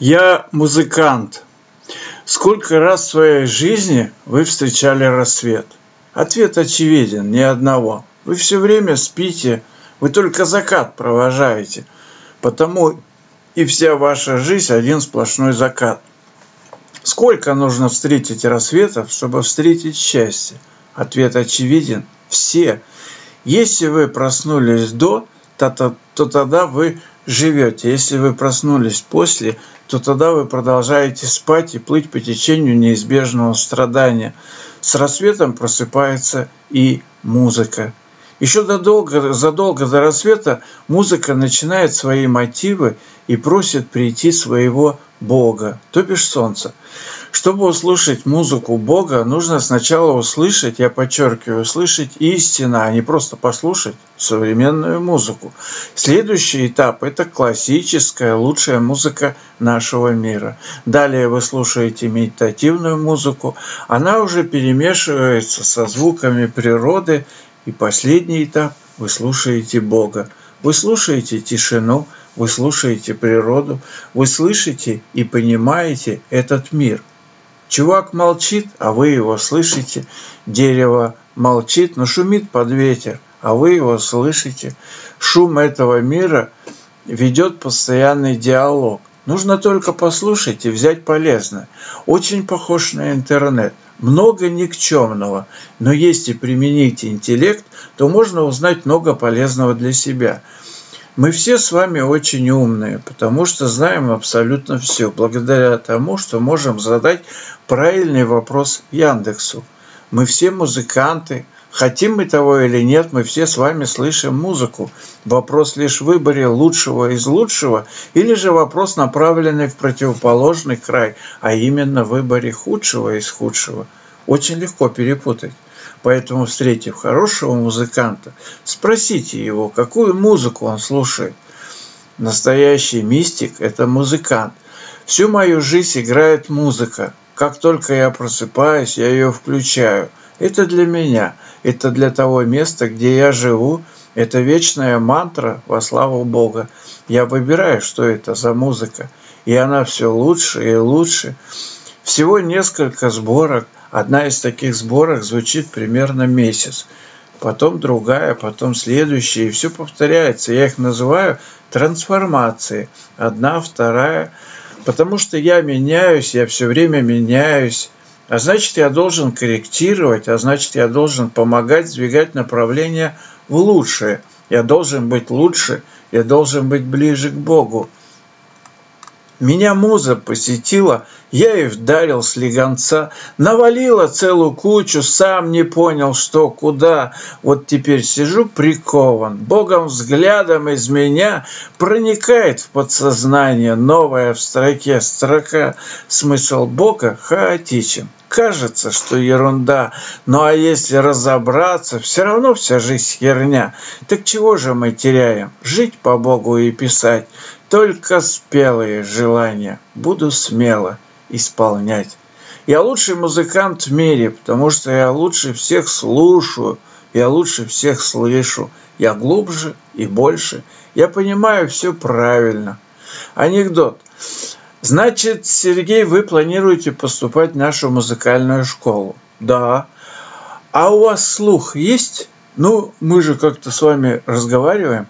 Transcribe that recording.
Я музыкант. Сколько раз в своей жизни вы встречали рассвет? Ответ очевиден, ни одного. Вы все время спите, вы только закат провожаете. Потому и вся ваша жизнь один сплошной закат. Сколько нужно встретить рассветов, чтобы встретить счастье? Ответ очевиден – все. Если вы проснулись до, то, то, то тогда вы живете. Если вы проснулись после, то тогда вы продолжаете спать и плыть по течению неизбежного страдания. С рассветом просыпается и музыка. Еще задолго, задолго до рассвета музыка начинает свои мотивы и просит прийти своего Бога, то бишь Солнца. Чтобы услышать музыку Бога, нужно сначала услышать, я подчеркиваю, услышать истину, а не просто послушать современную музыку. Следующий этап – это классическая, лучшая музыка нашего мира. Далее вы слушаете медитативную музыку, она уже перемешивается со звуками природы, и последний этап – вы слушаете Бога. Вы слушаете тишину, вы слушаете природу, вы слышите и понимаете этот мир – Чувак молчит, а вы его слышите. Дерево молчит, но шумит под ветер, а вы его слышите. Шум этого мира ведет постоянный диалог. Нужно только послушать и взять полезное. Очень похож на интернет. Много никчемного, но если применить интеллект, то можно узнать много полезного для себя – мы все с вами очень умные, потому что знаем абсолютно все, благодаря тому, что можем задать правильный вопрос Яндексу. Мы все музыканты, хотим мы того или нет, мы все с вами слышим музыку. Вопрос лишь в выборе лучшего из лучшего, или же вопрос, направленный в противоположный край, а именно в выборе худшего из худшего. Очень легко перепутать. Поэтому, встретив хорошего музыканта, спросите его, какую музыку он слушает. Настоящий мистик – это музыкант. Всю мою жизнь играет музыка. Как только я просыпаюсь, я ее включаю. Это для меня, это для того места, где я живу, это вечная мантра во славу Бога. Я выбираю, что это за музыка, и она все лучше и лучше. Всего несколько сборок – Одна из таких сборок звучит примерно месяц, потом другая, потом следующая, и все повторяется. Я их называю трансформации. Одна, вторая. Потому что я меняюсь, я все время меняюсь. А значит, я должен корректировать, а значит, я должен помогать сдвигать направление в лучшее. Я должен быть лучше, я должен быть ближе к Богу. Меня муза посетила, я и вдарил слегонца, навалила целую кучу, сам не понял, что куда. Вот теперь сижу прикован, Богом взглядом из меня проникает в подсознание новая в строке строка. Смысл Бога хаотичен. Кажется, что ерунда, ну а если разобраться, все равно вся жизнь херня. Так чего же мы теряем? Жить по Богу и писать только спелые желания буду смело исполнять. Я лучший музыкант в мире, потому что я лучше всех слушаю, я лучше всех слышу, я глубже и больше, я понимаю все правильно. Анекдот. Значит, Сергей, вы планируете поступать в нашу музыкальную школу? Да. А у вас слух есть? Ну, мы же как-то с вами разговариваем.